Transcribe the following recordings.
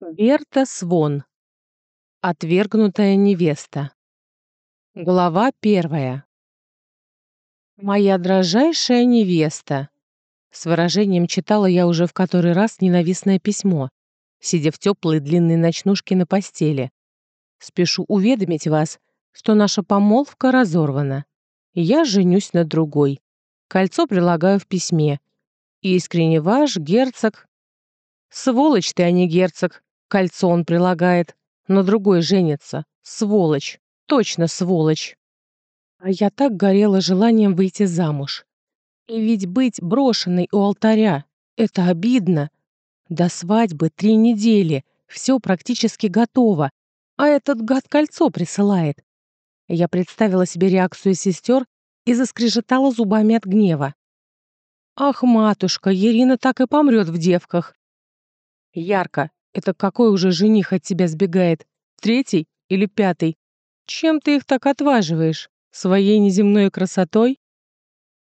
Берта Свон. Отвергнутая невеста. Глава первая. «Моя дрожайшая невеста!» С выражением читала я уже в который раз ненавистное письмо, сидя в теплой длинной ночнушке на постели. Спешу уведомить вас, что наша помолвка разорвана. Я женюсь на другой. Кольцо прилагаю в письме. Искренне ваш, герцог... Сволочь ты, а не герцог, Кольцо он прилагает, но другой женится. Сволочь. Точно сволочь. А я так горела желанием выйти замуж. И ведь быть брошенной у алтаря — это обидно. До свадьбы три недели, все практически готово, а этот гад кольцо присылает. Я представила себе реакцию сестер и заскрежетала зубами от гнева. Ах, матушка, Ирина так и помрет в девках. Ярко, это какой уже жених от тебя сбегает? Третий или пятый? Чем ты их так отваживаешь? Своей неземной красотой?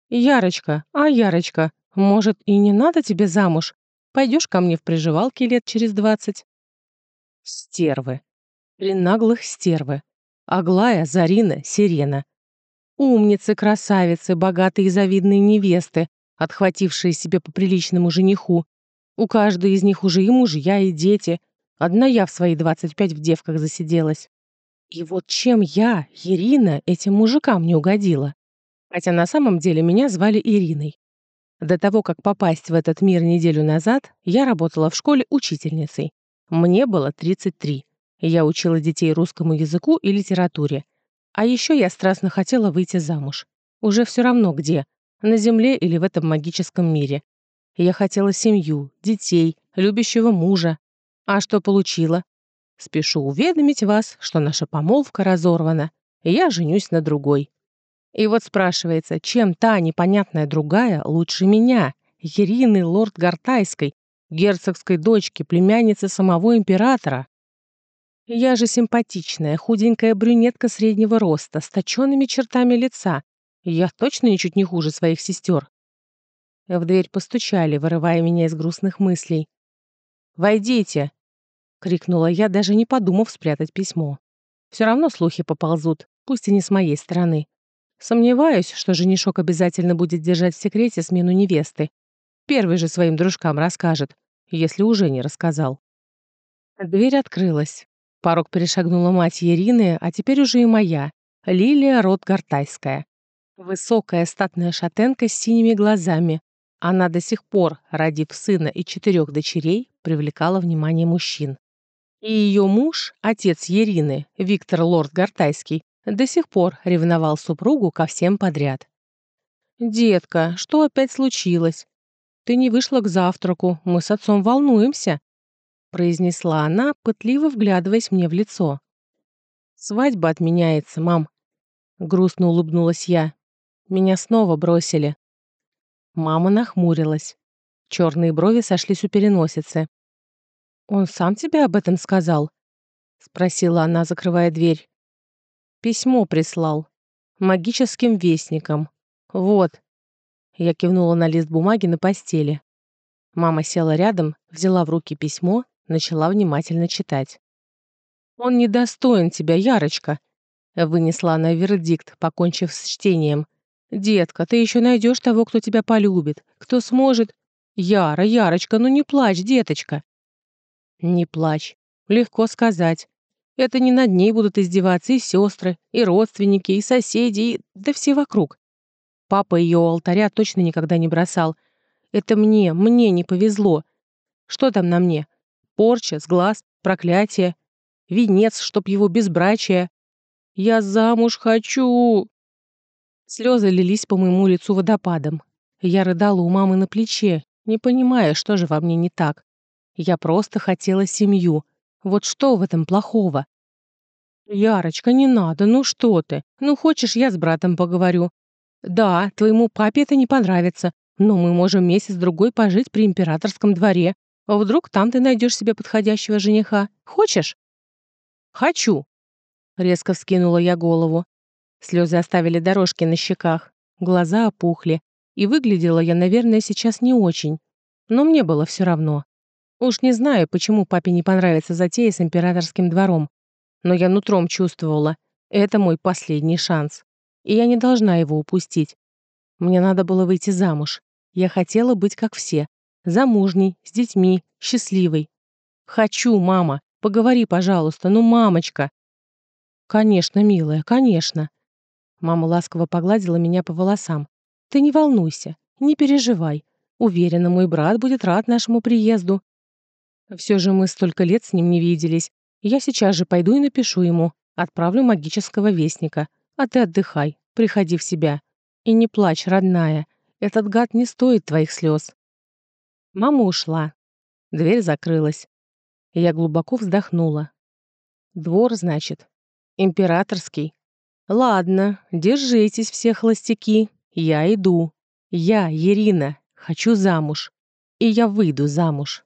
Ярочка, а Ярочка, может, и не надо тебе замуж? Пойдешь ко мне в приживалке лет через двадцать? Стервы. Пренаглых стервы. Аглая, Зарина, Сирена. Умницы, красавицы, богатые и завидные невесты, отхватившие себе по приличному жениху, у каждой из них уже и мужья, и дети. Одна я в свои 25 в девках засиделась. И вот чем я, Ирина, этим мужикам не угодила? Хотя на самом деле меня звали Ириной. До того, как попасть в этот мир неделю назад, я работала в школе учительницей. Мне было 33. Я учила детей русскому языку и литературе. А еще я страстно хотела выйти замуж. Уже все равно где, на Земле или в этом магическом мире. Я хотела семью, детей, любящего мужа. А что получила? Спешу уведомить вас, что наша помолвка разорвана, и я женюсь на другой. И вот спрашивается, чем та непонятная другая лучше меня, Ирины лорд Гартайской, герцогской дочки, племянницы самого императора? Я же симпатичная, худенькая брюнетка среднего роста, с точенными чертами лица. Я точно ничуть не хуже своих сестер. В дверь постучали, вырывая меня из грустных мыслей. «Войдите!» — крикнула я, даже не подумав спрятать письмо. Все равно слухи поползут, пусть и не с моей стороны. Сомневаюсь, что женишок обязательно будет держать в секрете смену невесты. Первый же своим дружкам расскажет, если уже не рассказал. Дверь открылась. Порог перешагнула мать Ирины, а теперь уже и моя, Лилия Рот-Гартайская. Высокая статная шатенка с синими глазами, она до сих пор, родив сына и четырех дочерей, привлекала внимание мужчин. И ее муж, отец Ирины, Виктор Лорд Гартайский, до сих пор ревновал супругу ко всем подряд. «Детка, что опять случилось? Ты не вышла к завтраку, мы с отцом волнуемся», произнесла она, пытливо вглядываясь мне в лицо. «Свадьба отменяется, мам», грустно улыбнулась я. «Меня снова бросили». Мама нахмурилась. Черные брови сошлись у переносицы. «Он сам тебе об этом сказал?» — спросила она, закрывая дверь. «Письмо прислал. Магическим вестником. Вот». Я кивнула на лист бумаги на постели. Мама села рядом, взяла в руки письмо, начала внимательно читать. «Он недостоин тебя, Ярочка», — вынесла она вердикт, покончив с чтением. «Детка, ты еще найдешь того, кто тебя полюбит, кто сможет...» «Яра, Ярочка, ну не плачь, деточка!» «Не плачь. Легко сказать. Это не над ней будут издеваться и сестры, и родственники, и соседи, и... да все вокруг. Папа ее у алтаря точно никогда не бросал. Это мне, мне не повезло. Что там на мне? Порча, сглаз, проклятие, венец, чтоб его безбрачие. Я замуж хочу!» Слезы лились по моему лицу водопадом. Я рыдала у мамы на плече, не понимая, что же во мне не так. Я просто хотела семью. Вот что в этом плохого? «Ярочка, не надо, ну что ты? Ну хочешь, я с братом поговорю. Да, твоему папе это не понравится, но мы можем месяц-другой пожить при императорском дворе. Вдруг там ты найдешь себе подходящего жениха. Хочешь?» «Хочу!» Резко вскинула я голову. Слезы оставили дорожки на щеках, глаза опухли, и выглядела я, наверное, сейчас не очень, но мне было все равно. Уж не знаю, почему папе не понравится затея с императорским двором, но я нутром чувствовала, это мой последний шанс, и я не должна его упустить. Мне надо было выйти замуж. Я хотела быть как все, замужней, с детьми, счастливой. Хочу, мама, поговори, пожалуйста, ну, мамочка. Конечно, милая, конечно. Мама ласково погладила меня по волосам. Ты не волнуйся, не переживай. Уверена, мой брат будет рад нашему приезду. Все же мы столько лет с ним не виделись. Я сейчас же пойду и напишу ему. Отправлю магического вестника. А ты отдыхай, приходи в себя. И не плачь, родная. Этот гад не стоит твоих слез. Мама ушла. Дверь закрылась. Я глубоко вздохнула. Двор, значит. Императорский. Ладно, держитесь все холостяки. Я иду. Я, Ирина, хочу замуж. И я выйду замуж.